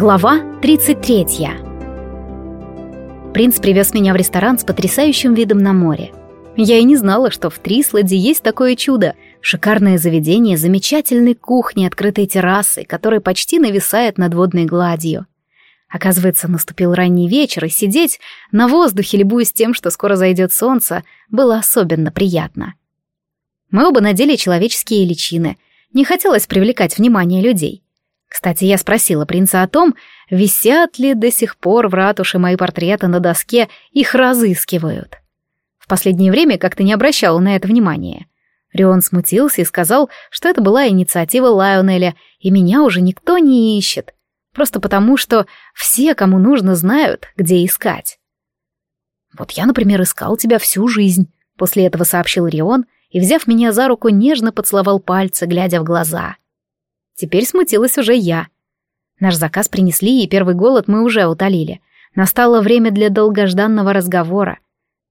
Глава 33 Принц привез меня в ресторан с потрясающим видом на море. Я и не знала, что в Трисладе есть такое чудо. Шикарное заведение замечательной кухни, открытой террасой, которая почти нависает над водной гладью. Оказывается, наступил ранний вечер, и сидеть на воздухе, любуясь тем, что скоро зайдет солнце, было особенно приятно. Мы оба надели человеческие личины. Не хотелось привлекать внимание людей. Кстати, я спросила принца о том, висят ли до сих пор в ратуше мои портреты на доске, их разыскивают. В последнее время как-то не обращала на это внимания. Рион смутился и сказал, что это была инициатива Лайонеля, и меня уже никто не ищет. Просто потому, что все, кому нужно, знают, где искать. «Вот я, например, искал тебя всю жизнь», — после этого сообщил Рион, и, взяв меня за руку, нежно поцеловал пальцы, глядя в глаза — Теперь смутилась уже я. Наш заказ принесли, и первый голод мы уже утолили. Настало время для долгожданного разговора.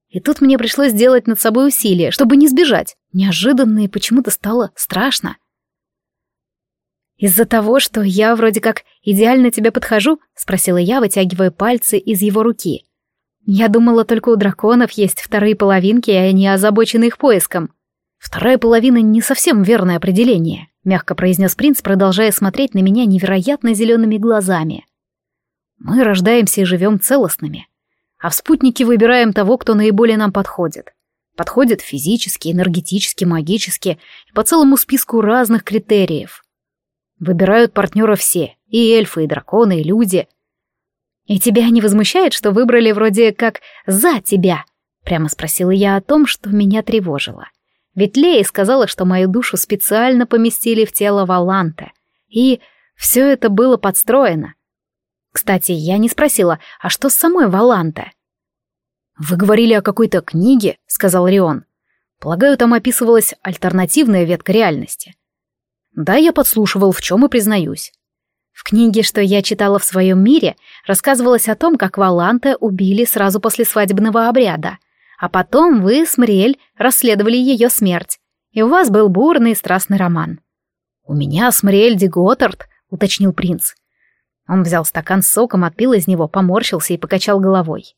И тут мне пришлось сделать над собой усилие, чтобы не сбежать. Неожиданно и почему-то стало страшно. «Из-за того, что я вроде как идеально тебе подхожу?» — спросила я, вытягивая пальцы из его руки. «Я думала, только у драконов есть вторые половинки, и они озабочены их поиском». «Вторая половина — не совсем верное определение мягко произнес принц, продолжая смотреть на меня невероятно зелеными глазами. Мы рождаемся и живем целостными, а в спутнике выбираем того, кто наиболее нам подходит. Подходит физически, энергетически, магически и по целому списку разных критериев. Выбирают партнера все, и эльфы, и драконы, и люди. И тебя не возмущает, что выбрали вроде как «за тебя»? Прямо спросила я о том, что меня тревожило. Ведь Лея сказала, что мою душу специально поместили в тело Валанте. И все это было подстроено. Кстати, я не спросила, а что с самой Валанте? «Вы говорили о какой-то книге», — сказал Рион. «Полагаю, там описывалась альтернативная ветка реальности». «Да, я подслушивал, в чем и признаюсь». В книге, что я читала в своем мире, рассказывалось о том, как Валанте убили сразу после свадебного обряда — а потом вы с Мариэль расследовали ее смерть, и у вас был бурный и страстный роман. «У меня с Мариэль де Готтард», — уточнил принц. Он взял стакан с соком, отпил из него, поморщился и покачал головой.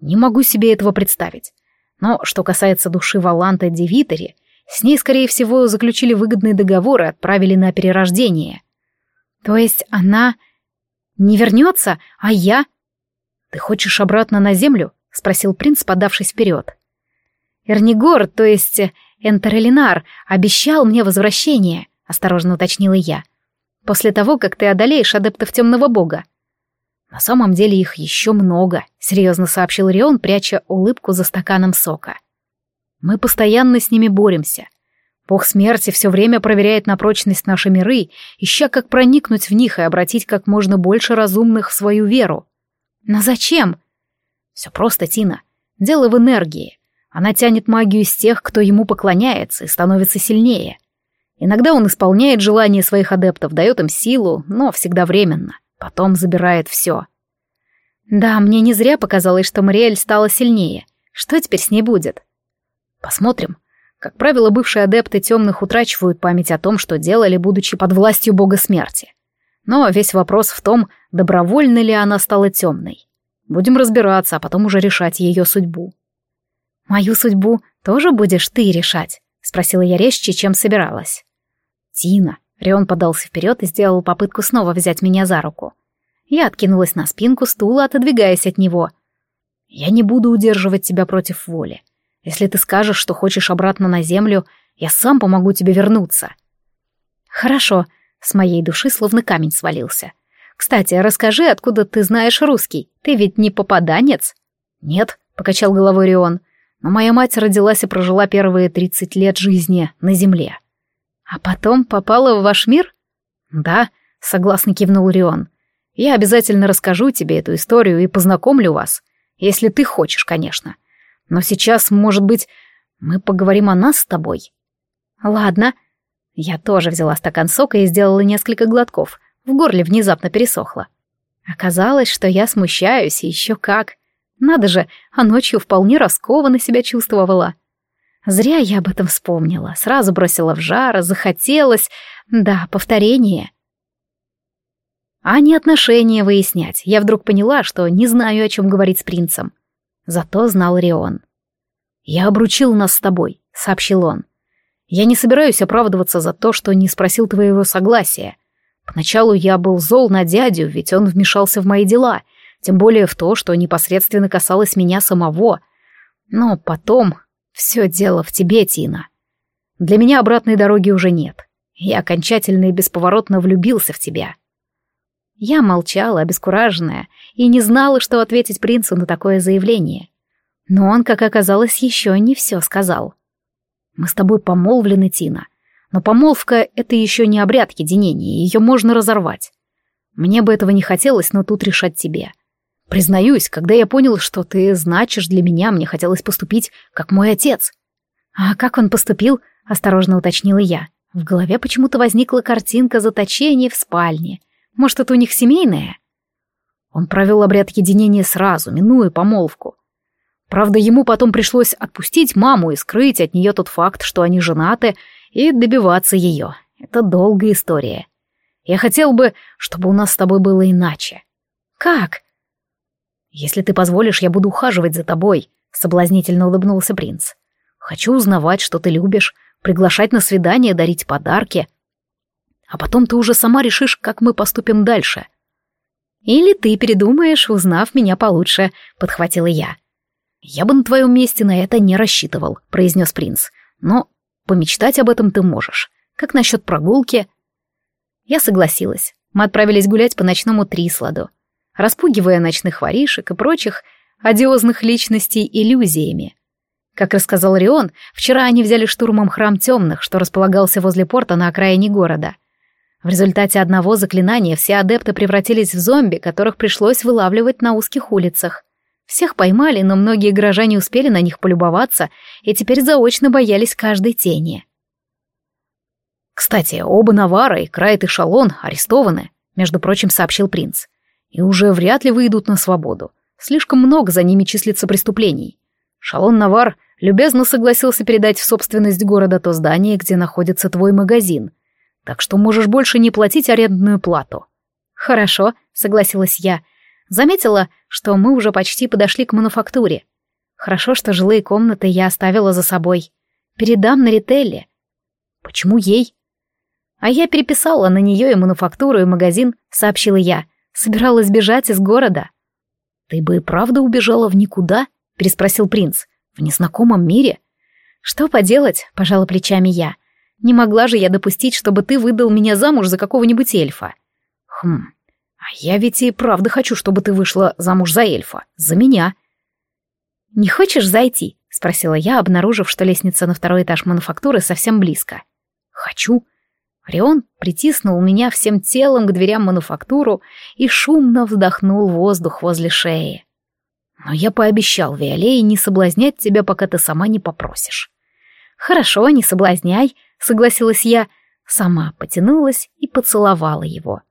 «Не могу себе этого представить. Но что касается души Валанта де Витери, с ней, скорее всего, заключили выгодные договоры и отправили на перерождение. То есть она не вернется, а я... Ты хочешь обратно на землю? — спросил принц, подавшись вперед. «Эрнигор, то есть Энтерелинар, обещал мне возвращение», — осторожно уточнила я. «После того, как ты одолеешь адептов темного бога». «На самом деле их еще много», — серьезно сообщил Рион, пряча улыбку за стаканом сока. «Мы постоянно с ними боремся. Бог смерти все время проверяет на прочность наши миры, ища, как проникнуть в них и обратить как можно больше разумных в свою веру. Но зачем?» Все просто, Тина. Дело в энергии. Она тянет магию из тех, кто ему поклоняется и становится сильнее. Иногда он исполняет желания своих адептов, дает им силу, но всегда временно. Потом забирает все. Да, мне не зря показалось, что Мариэль стала сильнее. Что теперь с ней будет? Посмотрим. Как правило, бывшие адепты темных утрачивают память о том, что делали, будучи под властью бога смерти. Но весь вопрос в том, добровольно ли она стала темной. Будем разбираться, а потом уже решать ее судьбу. «Мою судьбу тоже будешь ты решать?» — спросила я резче, чем собиралась. «Тина!» — Рион подался вперед и сделал попытку снова взять меня за руку. Я откинулась на спинку стула, отодвигаясь от него. «Я не буду удерживать тебя против воли. Если ты скажешь, что хочешь обратно на землю, я сам помогу тебе вернуться». «Хорошо», — с моей души словно камень свалился. Кстати, расскажи, откуда ты знаешь русский? Ты ведь не попаданец?» «Нет», — покачал головой Рион, «но моя мать родилась и прожила первые тридцать лет жизни на земле». «А потом попала в ваш мир?» «Да», — согласно кивнул Рион. «Я обязательно расскажу тебе эту историю и познакомлю вас, если ты хочешь, конечно. Но сейчас, может быть, мы поговорим о нас с тобой?» «Ладно». Я тоже взяла стакан сока и сделала несколько глотков — в горле внезапно пересохло. Оказалось, что я смущаюсь, и еще как. Надо же, а ночью вполне раскованно себя чувствовала. Зря я об этом вспомнила. Сразу бросила в жар, захотелось... Да, повторение. а не отношения выяснять. Я вдруг поняла, что не знаю, о чем говорить с принцем. Зато знал Рион. «Я обручил нас с тобой», — сообщил он. «Я не собираюсь оправдываться за то, что не спросил твоего согласия. Поначалу я был зол на дядю, ведь он вмешался в мои дела, тем более в то, что непосредственно касалось меня самого. Но потом все дело в тебе, Тина. Для меня обратной дороги уже нет. Я окончательно и бесповоротно влюбился в тебя. Я молчала, обескураженная, и не знала, что ответить принцу на такое заявление. Но он, как оказалось, еще не все сказал. «Мы с тобой помолвлены, Тина. Но помолвка — это еще не обряд единения, ее можно разорвать. Мне бы этого не хотелось, но тут решать тебе. Признаюсь, когда я понял, что ты значишь для меня, мне хотелось поступить, как мой отец». «А как он поступил?» — осторожно уточнила я. В голове почему-то возникла картинка заточения в спальне. Может, это у них семейное? Он провел обряд единения сразу, минуя помолвку. Правда, ему потом пришлось отпустить маму и скрыть от нее тот факт, что они женаты, и добиваться ее. Это долгая история. Я хотел бы, чтобы у нас с тобой было иначе. Как? Если ты позволишь, я буду ухаживать за тобой, соблазнительно улыбнулся принц. Хочу узнавать, что ты любишь, приглашать на свидание, дарить подарки. А потом ты уже сама решишь, как мы поступим дальше. Или ты передумаешь, узнав меня получше, подхватила я. Я бы на твоем месте на это не рассчитывал, произнес принц. Но помечтать об этом ты можешь. Как насчет прогулки? Я согласилась. Мы отправились гулять по ночному Трисладу, распугивая ночных воришек и прочих одиозных личностей иллюзиями. Как рассказал Рион, вчера они взяли штурмом храм темных, что располагался возле порта на окраине города. В результате одного заклинания все адепты превратились в зомби, которых пришлось вылавливать на узких улицах. Всех поймали, но многие горожане успели на них полюбоваться и теперь заочно боялись каждой тени. «Кстати, оба Навара и Крайт и Шалон арестованы», между прочим, сообщил принц. «И уже вряд ли выйдут на свободу. Слишком много за ними числится преступлений. Шалон Навар любезно согласился передать в собственность города то здание, где находится твой магазин. Так что можешь больше не платить арендную плату. Хорошо, согласилась я. Заметила, что мы уже почти подошли к мануфактуре. Хорошо, что жилые комнаты я оставила за собой. Передам на Рителле. Почему ей? А я переписала на нее и мануфактуру, и магазин, сообщила я. Собиралась бежать из города. Ты бы и правда убежала в никуда? переспросил принц. В незнакомом мире? Что поделать, пожала плечами я. Не могла же я допустить, чтобы ты выдал меня замуж за какого-нибудь эльфа. Хм, я ведь и правда хочу, чтобы ты вышла замуж за эльфа. За меня. Не хочешь зайти? Спросила я, обнаружив, что лестница на второй этаж мануфактуры совсем близко. Хочу. Рион притиснул меня всем телом к дверям мануфактуру и шумно вздохнул воздух возле шеи. Но я пообещал Виолее не соблазнять тебя, пока ты сама не попросишь. Хорошо, не соблазняй, согласилась я, сама потянулась и поцеловала его.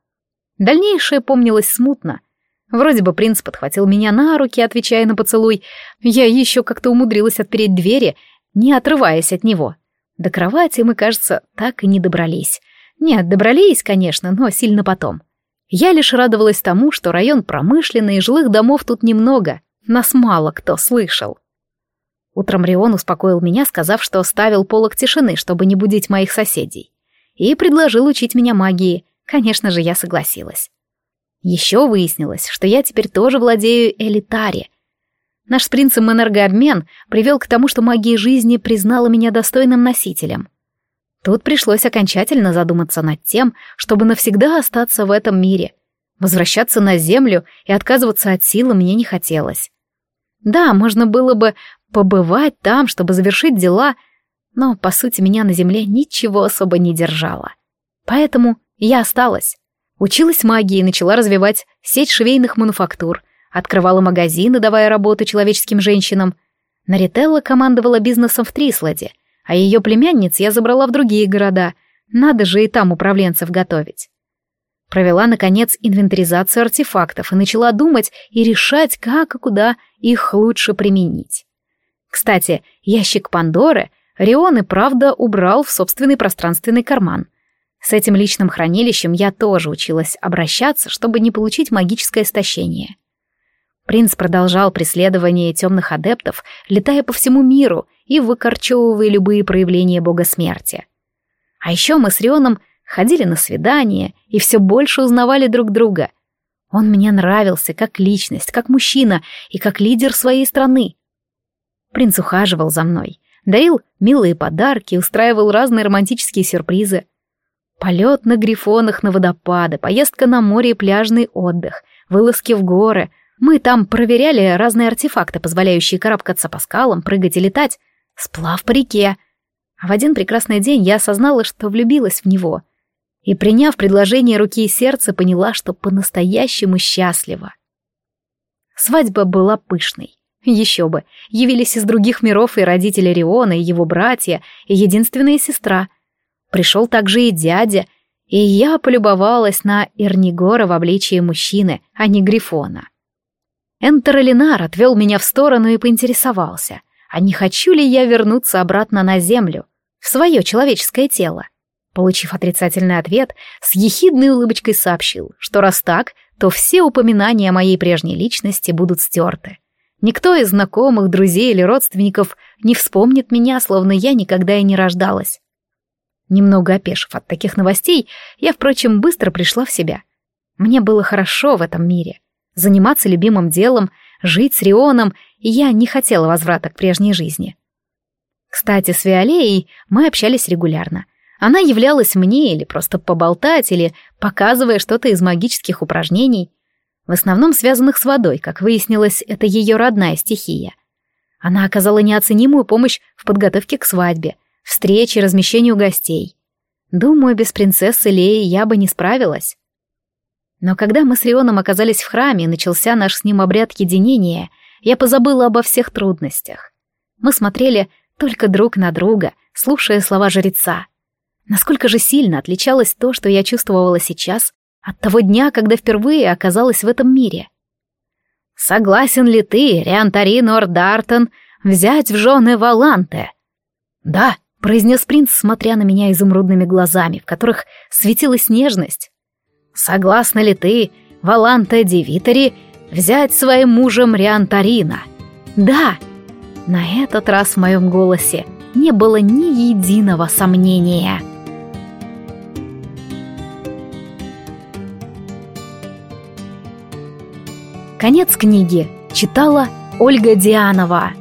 Дальнейшее помнилось смутно. Вроде бы принц подхватил меня на руки, отвечая на поцелуй. Я еще как-то умудрилась отпереть двери, не отрываясь от него. До кровати мы, кажется, так и не добрались. Нет, добрались, конечно, но сильно потом. Я лишь радовалась тому, что район промышленный и жилых домов тут немного. Нас мало кто слышал. Утром Рион успокоил меня, сказав, что ставил полок тишины, чтобы не будить моих соседей. И предложил учить меня магии. Конечно же, я согласилась. Еще выяснилось, что я теперь тоже владею элитари. Наш с принцем энергообмен привел к тому, что магия жизни признала меня достойным носителем. Тут пришлось окончательно задуматься над тем, чтобы навсегда остаться в этом мире. Возвращаться на Землю и отказываться от силы мне не хотелось. Да, можно было бы побывать там, чтобы завершить дела, но, по сути, меня на земле ничего особо не держало. Поэтому я осталась. Училась магии, начала развивать сеть швейных мануфактур, открывала магазины, давая работу человеческим женщинам. Нарителла командовала бизнесом в Трисладе, а ее племянниц я забрала в другие города. Надо же и там управленцев готовить. Провела, наконец, инвентаризацию артефактов и начала думать и решать, как и куда их лучше применить. Кстати, ящик Пандоры Рион и правда убрал в собственный пространственный карман. С этим личным хранилищем я тоже училась обращаться, чтобы не получить магическое истощение. Принц продолжал преследование темных адептов, летая по всему миру и выкорчевывая любые проявления бога смерти. А еще мы с Рионом ходили на свидания и все больше узнавали друг друга. Он мне нравился как личность, как мужчина и как лидер своей страны. Принц ухаживал за мной, дарил милые подарки, устраивал разные романтические сюрпризы. Полет на грифонах на водопады, поездка на море и пляжный отдых, вылазки в горы, мы там проверяли разные артефакты, позволяющие карабкаться по скалам, прыгать и летать. Сплав по реке. А в один прекрасный день я осознала, что влюбилась в него. И, приняв предложение руки и сердца, поняла, что по-настоящему счастлива. Свадьба была пышной. Еще бы, явились из других миров и родители Риона, и его братья, и единственная сестра. Пришел также и дядя, и я полюбовалась на Эрнигора в обличии мужчины, а не Грифона. Энтеролинар отвел меня в сторону и поинтересовался, а не хочу ли я вернуться обратно на землю, в свое человеческое тело. Получив отрицательный ответ, с ехидной улыбочкой сообщил, что раз так, то все упоминания о моей прежней личности будут стерты. Никто из знакомых, друзей или родственников не вспомнит меня, словно я никогда и не рождалась. Немного опешив от таких новостей, я, впрочем, быстро пришла в себя. Мне было хорошо в этом мире — заниматься любимым делом, жить с Рионом, и я не хотела возврата к прежней жизни. Кстати, с Виолеей мы общались регулярно. Она являлась мне или просто поболтать, или показывая что-то из магических упражнений, в основном связанных с водой, как выяснилось, это ее родная стихия. Она оказала неоценимую помощь в подготовке к свадьбе, встрече, размещению гостей. Думаю, без принцессы Леи я бы не справилась. Но когда мы с Рионом оказались в храме и начался наш с ним обряд единения, я позабыла обо всех трудностях. Мы смотрели только друг на друга, слушая слова жреца. Насколько же сильно отличалось то, что я чувствовала сейчас, от того дня, когда впервые оказалась в этом мире. «Согласен ли ты, Риантарин Ордартон, взять в жены Валанте?» «Да», — произнес принц, смотря на меня изумрудными глазами, в которых светилась нежность. Согласна ли ты, Валанта Девитери, взять своим мужем Риантарина? Да! На этот раз в моем голосе не было ни единого сомнения. Конец книги. Читала Ольга Дианова.